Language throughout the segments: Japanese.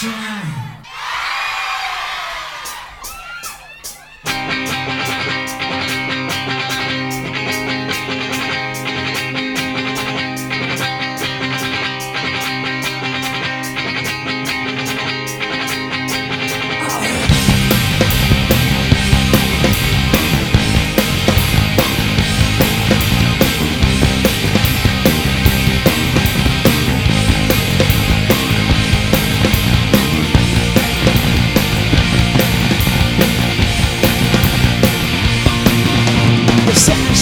Shine. sex.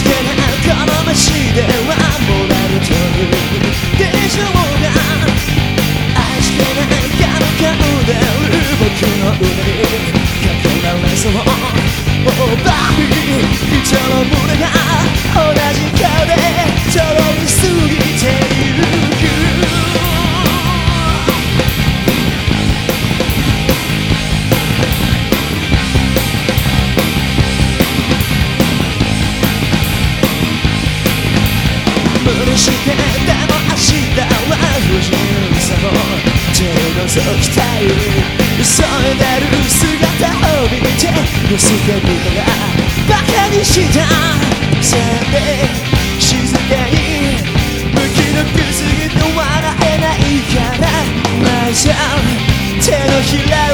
寄せてるのがバカにしたせい。で静かに。無気力すぎて笑えないから。マイさん手のひら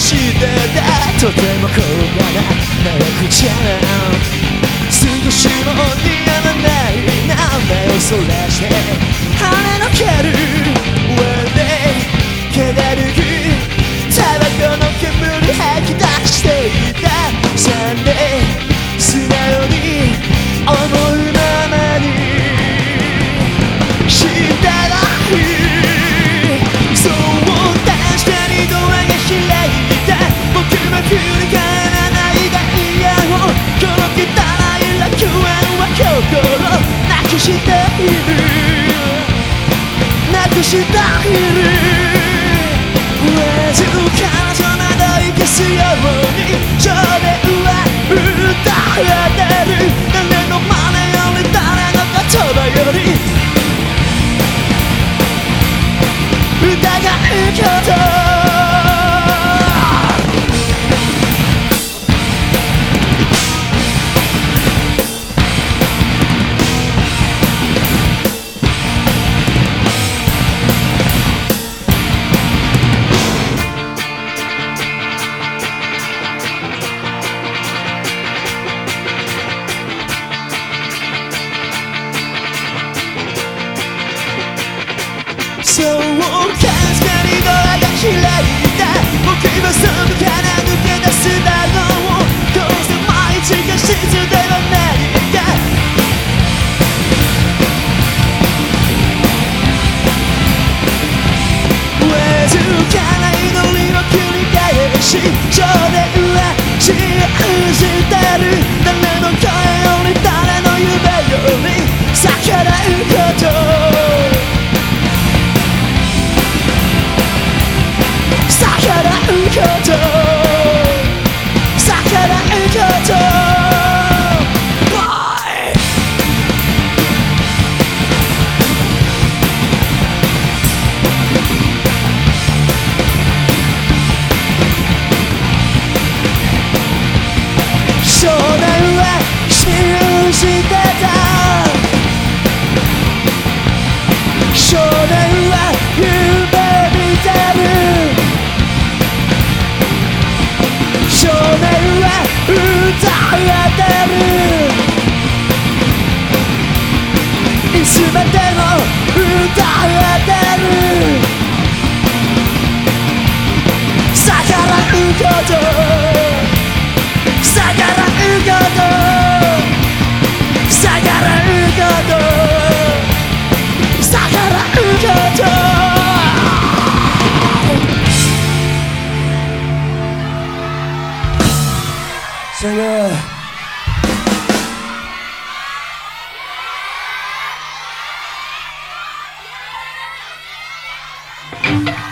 してたとても高価な長くちゃ。少しも似合わない。名前をそらして跳ねのける One day 気。だるくタバコの煙吐き出していた。Sunday くしている。なくしている。わずかなそのどい消すように少年そうかすかにドアが開いた。僕はそこから抜け出すだろう。どうせ毎日が静ではないかわずかな祈りを繰り返し少年は信じてる誰の声より誰の夢より逆らうことてるいつまでも歌えてる逆らうこと singer. Yeah.